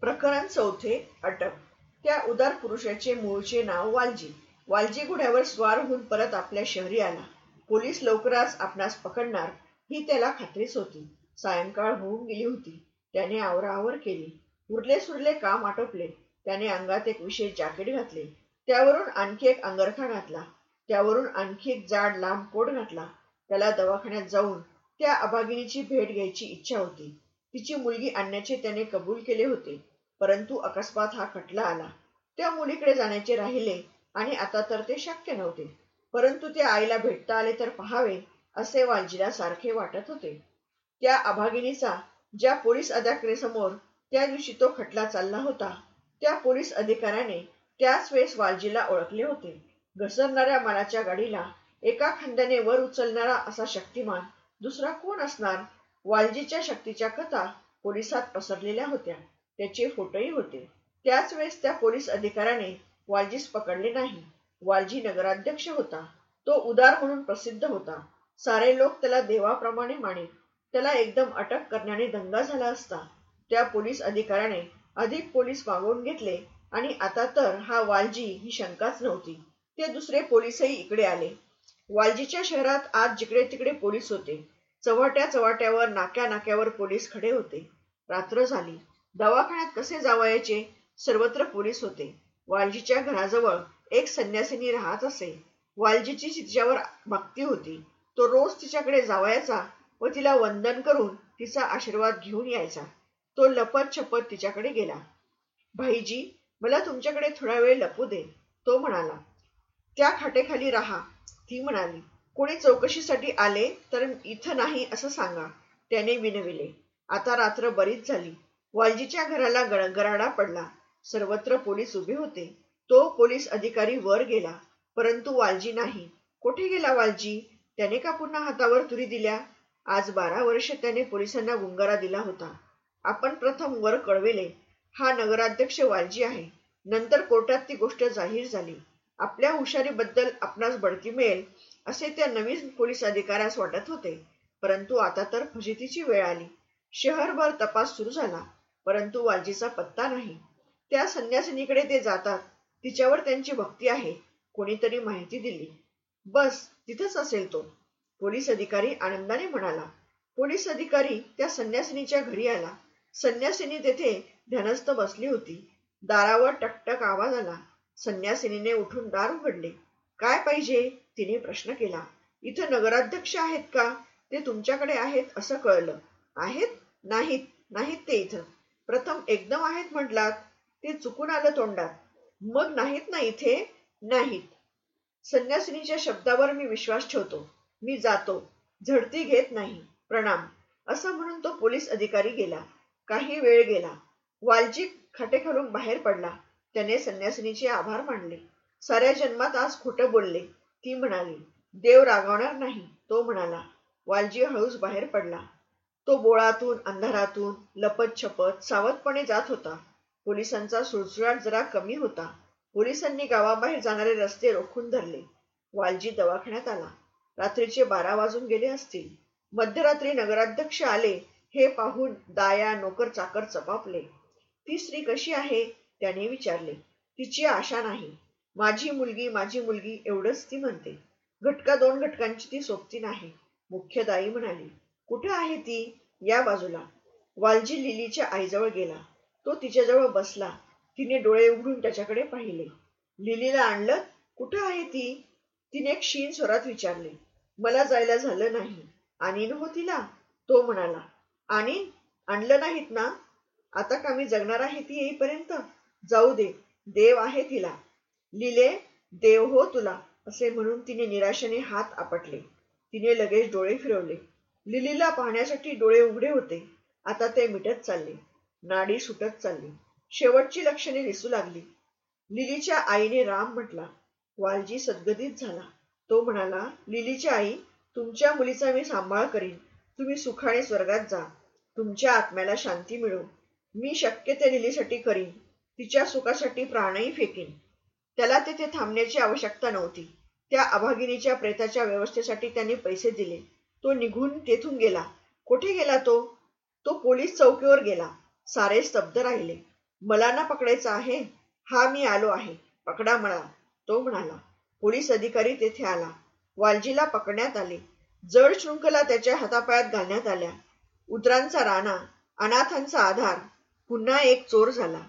प्रकरण चौथे अटक. त्या उदार पुरुषाचे मूळचे नाव वालजी. वालजी घोड्यावर स्वार होऊन परत आपल्या शहरी आला. पोलीस लवकरच आपणास पकडणार ही त्याला खात्रीच होती. सायंकाळ होऊन गेली होती. त्याने आवराआवर केली. उरले सुरले काम आटोपले. त्याने अंगात एक विशेष जॅकेट घातले. त्यावरून आणखी एक अंगरखा घातला. त्यावरून आणखी एक जाड लांब कोट घातला. त्याला दवाखान्यात जाऊन त्या अभागिनीची भेट घ्यायची इच्छा होती. तिची मुलगी आणण्याचे त्याने कबूल केले होते परंतु अकस्मात हा खटला आला. त्या मुलीकडे जाण्याचे राहिले आणि आता तर ते शक्य नव्हते परंतु ते आईला भेटता आले तर पहावे असे वालजीला सारखे वाटत होते. त्या अभागिनीचा ज्या पोलीस अधिकाऱ्यासमोर त्या दिवशी तो खटला चालला होता त्या पोलीस अधिकाऱ्याने त्याच वेळेस वालजीला ओळखले होते. घसरणाऱ्या मालाच्या गाडीला एका खांद्याने वर उचलणारा असा शक्तिमान दुसरा कोण असणार वालजीच्या शक्तीच्या कथा पोलिसात पसरलेल्या होत्या. त्याचे फोटोही होते. त्याच वेळेस त्या पोलीस अधिकाऱ्याने वालजीस पकडले नाही. वालजी नगराध्यक्ष होता. तो उदार म्हणून प्रसिद्ध होता. सारे लोक त्याला देवाप्रमाणे माने. त्याला एकदम अटक करण्याने दंगा झाला असता. त्या पोलीस अधिकाऱ्याने अधिक पोलीस मागवून घेतले आणि आता तर हा वालजी ही शंकाच नव्हती. ते दुसरे पोलीसही इकडे आले. वालजीच्या शहरात आज जिकडे तिकडे पोलीस होते. चव्हाट्या चव्हाट्यावर नाक्या नाक्यावर पोलीस खडे होते. रात्र झाली. दवाखान्यात कसे जावायचे? सर्वत्र पोलीस होते. वालजीच्या घराजवळ एक संन्यासिनी राहत असे. वालजीची तिच्यावर भक्ती होती. तो रोज तिच्याकडे जावायचा व तिला वंदन करून तिचा आशीर्वाद घेऊन यायचा. तो लपत छपत तिच्याकडे गेला. भाईजी मला तुमच्याकडे थोडा वेळ लपू दे. तो म्हणाला त्या खाटेखाली राहा. ती म्हणाली कोणी चौकशीसाठी आले तर इथं नाही असं सांगा त्याने विनविले. आता रात्र बरीच झाली. वालजीच्या घराला गराडा पडला. सर्वत्र पोलीस उभे होते. तो पोलीस अधिकारी वर गेला. परंतु वालजी नाही. कुठे गेला वालजी? त्याने का पुन्हा हातावर तुरी दिल्या? आज बारा वर्ष त्याने पोलिसांना गुंगारा दिला होता. आपण प्रथम वर कळविले. हा नगराध्यक्ष वालजी आहे. नंतर कोर्टात ती गोष्ट जाहीर झाली. आपल्या हुशारीबद्दल आपणास बढती मिळेल असे त्या नवीन पोलीस अधिकाऱ्यास वाटत होते. परंतु आता तर फजितीची वेळ आली. शहरभर तपास सुरू झाला परंतु वालजीचा पत्ता नाही. त्या संन्यासिनीकडे ते जातात. तिच्यावर त्यांची भक्ती आहे. कोणीतरी माहिती दिली. बस तिथंच असेल तो. पोलीस अधिकारी आनंदाने म्हणाला. पोलीस अधिकारी त्या संन्यासिनीच्या घरी आला. संन्यासिनी तेथे ध्यानस्थ बसली होती. दारावर टकटक आवाज आला. संन्यासिनीने उठून दार उघडले काय पाहिजे? तिने प्रश्न केला इथं नगराध्यक्ष आहेत का? ते तुमच्याकडे आहेत असं कळलं. आहेत? नाहीत. नाहीत ते इथं. प्रथम एकदम आहेत म्हटलात. ते चुकून आलं तोंडात. मग नाहीत ना इथे? नाहीत. संन्यासिनीच्या शब्दावर मी विश्वास ठेवतो. मी जातो. झडती घेत नाही. प्रणाम. असं म्हणून तो पोलीस अधिकारी गेला. काही वेळ गेला. वालजी खाटेखालून बाहेर पडला. त्याने संन्यासिनीचे आभार मानले. साऱ्या जन्मात आज खोटं बोलले. ती म्हणाली देव रागावणार नाही. तो म्हणाला वालजी हळूच बाहेर पडला. तो बोळातून अंधारातून लपत छपत सावधपणे जात होता. पोलिसांचा सुळसुळाट जरा कमी होता. पोलिसांनी गावाबाहेर जाणारे रस्ते रोखून धरले. वालजी दवाखान्यात आला. रात्रीचे बारा वाजून गेले असतील. मध्यरात्री नगराध्यक्ष आले. हे पाहून दाया नोकर चाकर चपापले ती स्त्री कशी आहे? त्याने विचारले तिची आशा नाही. माझी मुलगी माझी मुलगी एवढंच ती म्हणते. घटका दोन घटकांची ती सोबती नाही. मुख्यदाई म्हणाली कुठे आहे ती? या बाजूला. वालजी लिलीच्या आईजवळ गेला. तो तिच्याजवळ बसला. तिने डोळे उघडून त्याच्याकडे पाहिले. लिलीला आणलं? कुठं आहे ती? तिने क्षीण स्वरात विचारले मला जायला झालं नाही. आणि हो तिला? तो म्हणाला आणि आणलं नाहीत ना? आता का मी जगणार आहे ती येईपर्यंत? जाऊ दे देव आहे तिला. लिले देव हो तुला असे म्हणून तिने निराशेने हात आपटले. तिने लगेच डोळे फिरवले. लिलीला पाहण्यासाठी डोळे उघडे होते. आता ते मिटत चालले. नाडी सुटत चालली. शेवटची लक्षणे दिसू लागली. लिलीच्या आईने राम म्हटला वालजी सद्गदित झाला. तो म्हणाला लिलीची आई तुमच्या मुलीचा मी सांभाळ करीन. तुम्ही सुखाने स्वर्गात जा. तुमच्या आत्म्याला शांती मिळो. मी शक्य ते लिलीसाठी करीन. तिच्या सुखासाठी प्राणही फेकीन. त्याला तेथे थांबण्याची आवश्यकता नव्हती. त्या अभागिनीच्या प्रेताच्या व्यवस्थेसाठी त्यांनी पैसे दिले. तो निघून तेथून गेला. कुठे गेला तो? तो पोलीस चौकीवर गेला. सारे स्तब्ध राहिले. मला ना पकडायचा आहे? हा मी आलो आहे. पकडा मला. तो म्हणाला. पोलीस अधिकारी तेथे आला. वालजीला पकडण्यात आले. जड शृंखला त्याच्या हातापायात घालण्यात आल्या. उतरांचा राणा अनाथांचा आधार पुन्हा एक चोर झाला.